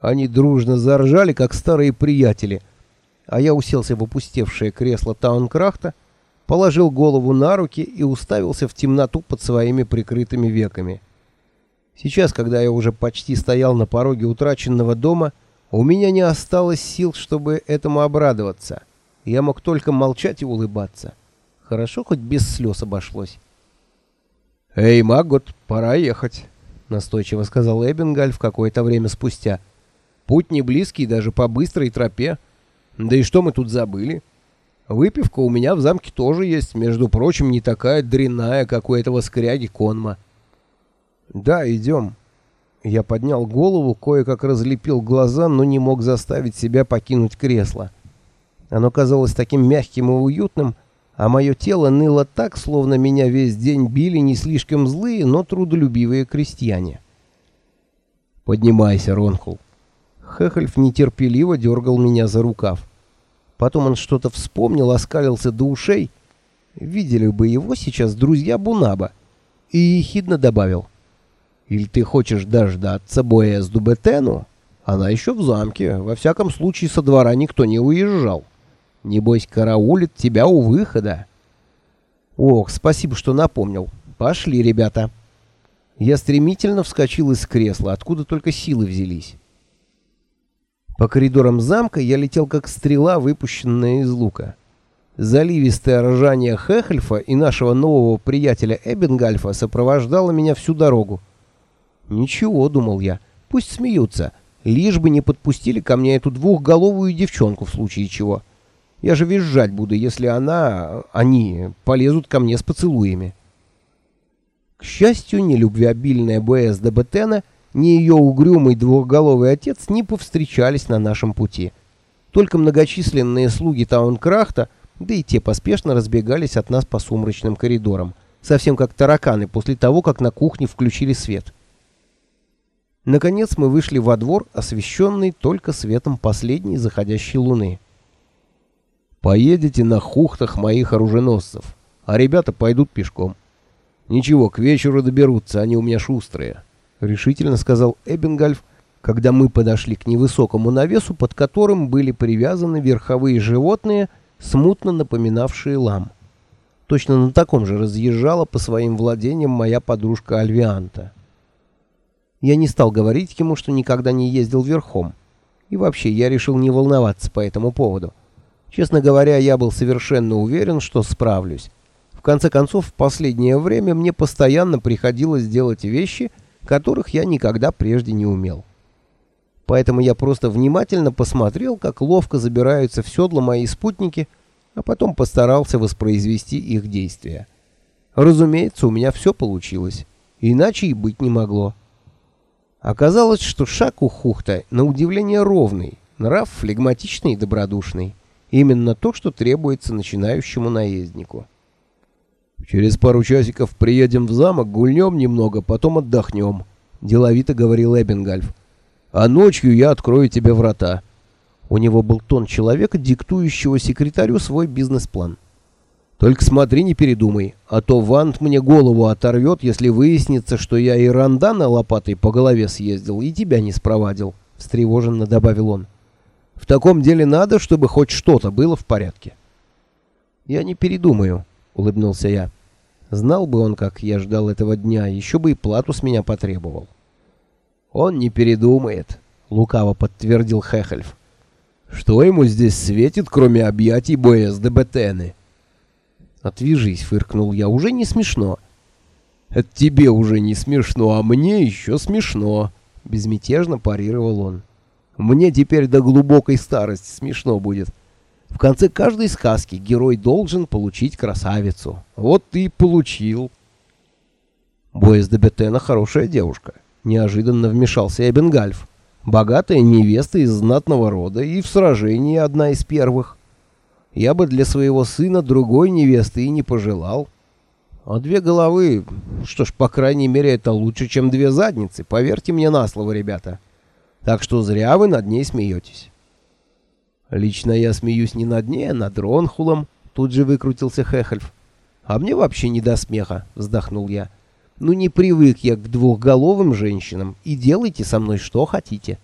Они дружно заржали, как старые приятели, а я уселся в опустевшее кресло Таункрахта, положил голову на руки и уставился в темноту под своими прикрытыми веками. Сейчас, когда я уже почти стоял на пороге утраченного дома, у меня не осталось сил, чтобы этому обрадоваться. Я мог только молчать и улыбаться. Хорошо, хоть без слез обошлось. «Эй, Магот, пора ехать», — настойчиво сказал Эббингальф какое-то время спустя. «Путь не близкий даже по быстрой тропе. Да и что мы тут забыли? Выпивка у меня в замке тоже есть, между прочим, не такая дрянная, как у этого скряги Конма». «Да, идем». Я поднял голову, кое-как разлепил глаза, но не мог заставить себя покинуть кресло. Оно казалось таким мягким и уютным, а мое тело ныло так, словно меня весь день били не слишком злые, но трудолюбивые крестьяне. «Поднимайся, Ронхул». Хехельф нетерпеливо дергал меня за рукав. Потом он что-то вспомнил, оскалился до ушей. Видели бы его сейчас друзья Бунаба. И ехидно добавил. «Или ты хочешь дождаться боя с Дубетену? Она еще в замке. Во всяком случае, со двора никто не уезжал». Небось, караулит тебя у выхода. Ох, спасибо, что напомнил. Пошли, ребята. Я стремительно вскочил из кресла, откуда только силы взялись. По коридорам замка я летел как стрела, выпущенная из лука. Заливистое ржание Хехельфа и нашего нового приятеля Эббингальфа сопровождало меня всю дорогу. «Ничего», — думал я, — «пусть смеются, лишь бы не подпустили ко мне эту двухголовую девчонку в случае чего». Я же визжать буду, если она, они полезут ко мне с поцелуями. К счастью, ни любвеобильная Б.С. Дебетена, ни ее угрюмый двухголовый отец не повстречались на нашем пути. Только многочисленные слуги Таункрахта, да и те поспешно разбегались от нас по сумрачным коридорам, совсем как тараканы после того, как на кухне включили свет. Наконец мы вышли во двор, освещенный только светом последней заходящей луны. Поедете на хухтах моих оруженосцев, а ребята пойдут пешком. Ничего, к вечеру доберутся, они у меня шустрые, — решительно сказал Эббингальф, когда мы подошли к невысокому навесу, под которым были привязаны верховые животные, смутно напоминавшие лам. Точно на таком же разъезжала по своим владениям моя подружка Альвианта. Я не стал говорить ему, что никогда не ездил верхом. И вообще, я решил не волноваться по этому поводу. Честно говоря, я был совершенно уверен, что справлюсь. В конце концов, в последнее время мне постоянно приходилось делать вещи, которых я никогда прежде не умел. Поэтому я просто внимательно посмотрел, как ловко забираются в седло мои спутники, а потом постарался воспроизвести их действия. Разумеется, у меня все получилось, иначе и быть не могло. Оказалось, что шаг у Хухта на удивление ровный, нрав флегматичный и добродушный. Именно то, что требуется начинающему наезднику. «Через пару часиков приедем в замок, гульнем немного, потом отдохнем», — деловито говорил Эббингальф. «А ночью я открою тебе врата». У него был тон человека, диктующего секретарю свой бизнес-план. «Только смотри, не передумай, а то Вант мне голову оторвет, если выяснится, что я и Рандана лопатой по голове съездил и тебя не спровадил», — встревоженно добавил он. В таком деле надо, чтобы хоть что-то было в порядке. Я не передумаю, улыбнулся я. Знал бы он, как я ждал этого дня, еще бы и плату с меня потребовал. Он не передумает, лукаво подтвердил Хехельф. Что ему здесь светит, кроме объятий боя с ДБТНы? Отвяжись, фыркнул я, уже не смешно. Это тебе уже не смешно, а мне еще смешно, безмятежно парировал он. Мне теперь до глубокой старости смешно будет. В конце каждой сказки герой должен получить красавицу. Вот ты и получил. Боис де Бетена хорошая девушка. Неожиданно вмешался Эбенгальф. Богатая невеста из знатного рода и в сражении одна из первых. Я бы для своего сына другой невесты и не пожелал. А две головы, что ж, по крайней мере, это лучше, чем две задницы. Поверьте мне на слово, ребята. Так что зря вы над ней смеетесь. Лично я смеюсь не над ней, а над Ронхулом, тут же выкрутился Хехельф. А мне вообще не до смеха, вздохнул я. Ну не привык я к двухголовым женщинам, и делайте со мной что хотите.